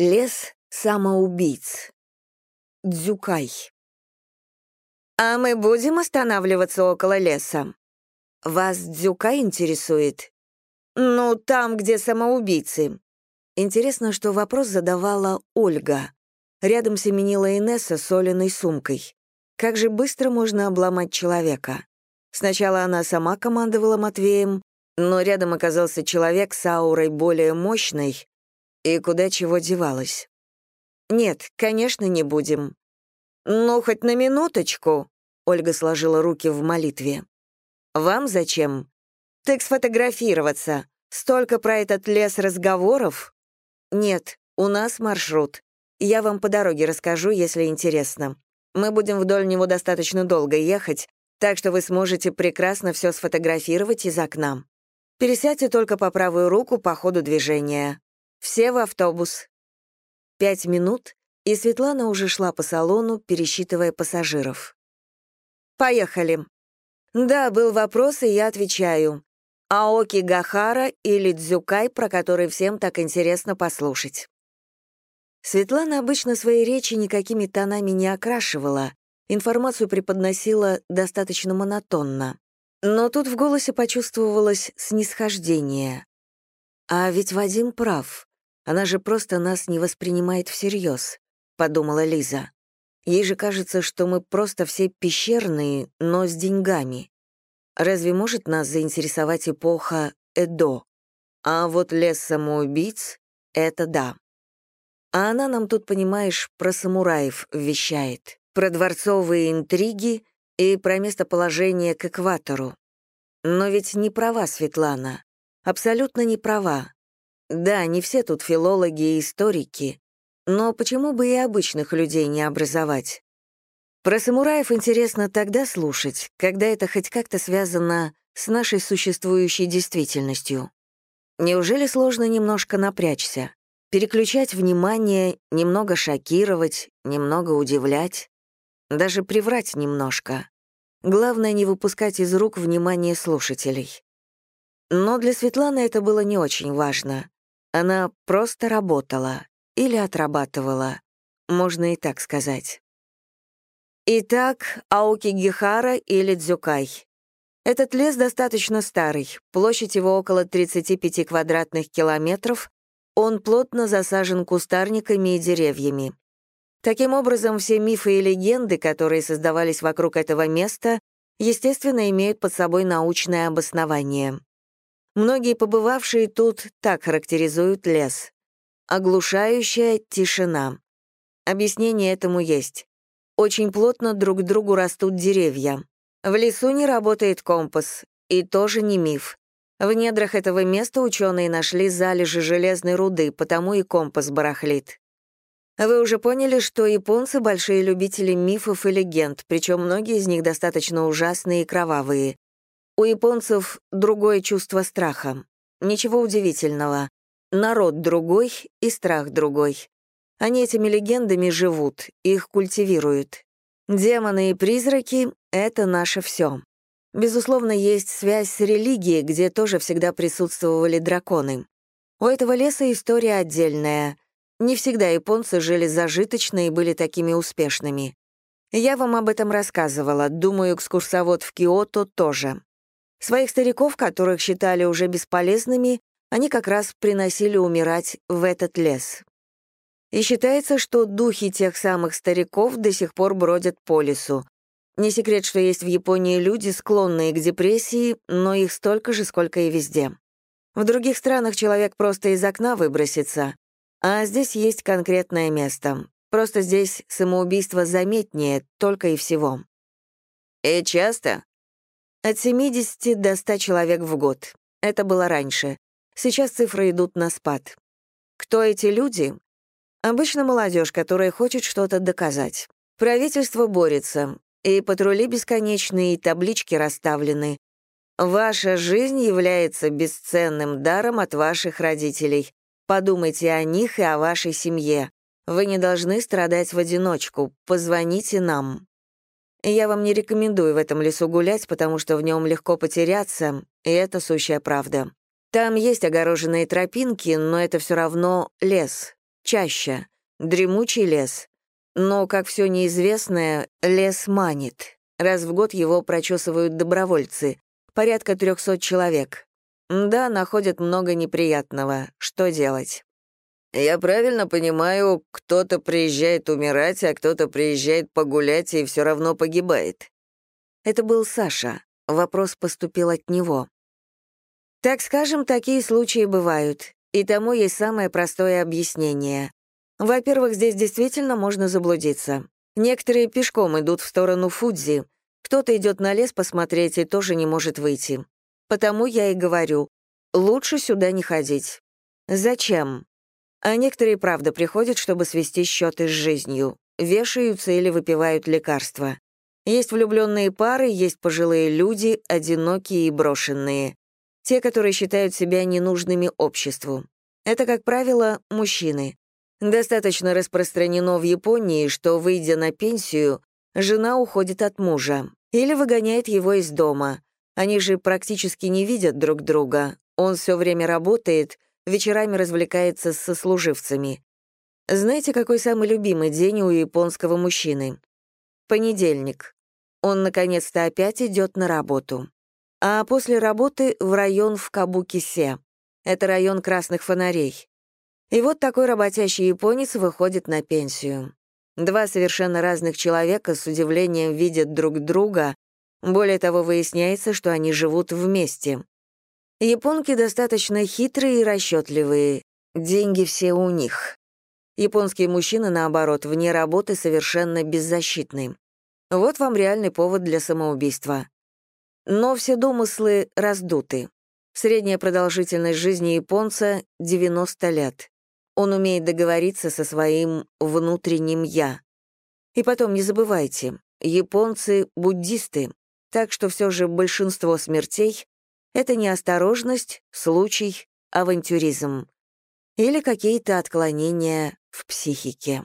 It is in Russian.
Лес самоубийц. Дзюкай. «А мы будем останавливаться около леса? Вас Дзюкай интересует? Ну, там, где самоубийцы». Интересно, что вопрос задавала Ольга. Рядом семенила Инесса с Олиной сумкой. Как же быстро можно обломать человека? Сначала она сама командовала Матвеем, но рядом оказался человек с аурой более мощной, и куда чего девалась. «Нет, конечно, не будем». «Ну, хоть на минуточку», — Ольга сложила руки в молитве. «Вам зачем?» «Так сфотографироваться. Столько про этот лес разговоров». «Нет, у нас маршрут. Я вам по дороге расскажу, если интересно. Мы будем вдоль него достаточно долго ехать, так что вы сможете прекрасно все сфотографировать из окна. Пересядьте только по правую руку по ходу движения. Все в автобус». Пять минут, и Светлана уже шла по салону, пересчитывая пассажиров. «Поехали». «Да, был вопрос, и я отвечаю. Аоки Гахара или Дзюкай, про который всем так интересно послушать». Светлана обычно свои речи никакими тонами не окрашивала, информацию преподносила достаточно монотонно. Но тут в голосе почувствовалось снисхождение. А ведь Вадим прав. Она же просто нас не воспринимает всерьез, подумала Лиза. Ей же кажется, что мы просто все пещерные, но с деньгами. Разве может нас заинтересовать эпоха Эдо? А вот лес самоубийц — это да. А она нам тут, понимаешь, про самураев вещает, про дворцовые интриги и про местоположение к экватору. Но ведь не права Светлана. Абсолютно не права. Да, не все тут филологи и историки, но почему бы и обычных людей не образовать? Про самураев интересно тогда слушать, когда это хоть как-то связано с нашей существующей действительностью. Неужели сложно немножко напрячься? Переключать внимание, немного шокировать, немного удивлять, даже приврать немножко. Главное не выпускать из рук внимание слушателей. Но для Светланы это было не очень важно. Она просто работала или отрабатывала, можно и так сказать. Итак, Аоки Гихара или Дзюкай. Этот лес достаточно старый, площадь его около 35 квадратных километров, он плотно засажен кустарниками и деревьями. Таким образом, все мифы и легенды, которые создавались вокруг этого места, естественно, имеют под собой научное обоснование. Многие побывавшие тут так характеризуют лес. Оглушающая тишина. Объяснение этому есть. Очень плотно друг к другу растут деревья. В лесу не работает компас, и тоже не миф. В недрах этого места ученые нашли залежи железной руды, потому и компас барахлит. Вы уже поняли, что японцы — большие любители мифов и легенд, причем многие из них достаточно ужасные и кровавые. У японцев другое чувство страха. Ничего удивительного. Народ другой и страх другой. Они этими легендами живут, их культивируют. Демоны и призраки — это наше все. Безусловно, есть связь с религией, где тоже всегда присутствовали драконы. У этого леса история отдельная. Не всегда японцы жили зажиточно и были такими успешными. Я вам об этом рассказывала, думаю, экскурсовод в Киото тоже. Своих стариков, которых считали уже бесполезными, они как раз приносили умирать в этот лес. И считается, что духи тех самых стариков до сих пор бродят по лесу. Не секрет, что есть в Японии люди, склонные к депрессии, но их столько же, сколько и везде. В других странах человек просто из окна выбросится, а здесь есть конкретное место. Просто здесь самоубийство заметнее, только и всего. И часто? От 70 до 100 человек в год. Это было раньше. Сейчас цифры идут на спад. Кто эти люди? Обычно молодежь, которая хочет что-то доказать. Правительство борется, и патрули бесконечные, и таблички расставлены. Ваша жизнь является бесценным даром от ваших родителей. Подумайте о них и о вашей семье. Вы не должны страдать в одиночку. Позвоните нам. Я вам не рекомендую в этом лесу гулять, потому что в нем легко потеряться, и это сущая правда. Там есть огороженные тропинки, но это все равно лес. чаща, дремучий лес. Но, как все неизвестное, лес манит. Раз в год его прочесывают добровольцы, порядка 300 человек. Да, находят много неприятного. Что делать? Я правильно понимаю, кто-то приезжает умирать, а кто-то приезжает погулять и все равно погибает. Это был Саша. Вопрос поступил от него. Так скажем, такие случаи бывают, и тому есть самое простое объяснение. Во-первых, здесь действительно можно заблудиться. Некоторые пешком идут в сторону Фудзи, кто-то идет на лес посмотреть и тоже не может выйти. Потому я и говорю, лучше сюда не ходить. Зачем? А некоторые, правда, приходят, чтобы свести счеты с жизнью, вешаются или выпивают лекарства. Есть влюбленные пары, есть пожилые люди, одинокие и брошенные те, которые считают себя ненужными обществу. Это, как правило, мужчины. Достаточно распространено в Японии, что, выйдя на пенсию, жена уходит от мужа или выгоняет его из дома. Они же практически не видят друг друга. Он все время работает, вечерами развлекается с сослуживцами. Знаете, какой самый любимый день у японского мужчины? Понедельник. Он, наконец-то, опять идет на работу а после работы в район в Кабукисе. Это район красных фонарей. И вот такой работящий японец выходит на пенсию. Два совершенно разных человека с удивлением видят друг друга, более того, выясняется, что они живут вместе. Японки достаточно хитрые и расчетливые, деньги все у них. Японские мужчины, наоборот, вне работы совершенно беззащитны. Вот вам реальный повод для самоубийства. Но все домыслы раздуты. Средняя продолжительность жизни японца — 90 лет. Он умеет договориться со своим внутренним «я». И потом не забывайте, японцы — буддисты, так что все же большинство смертей — это неосторожность, случай, авантюризм или какие-то отклонения в психике.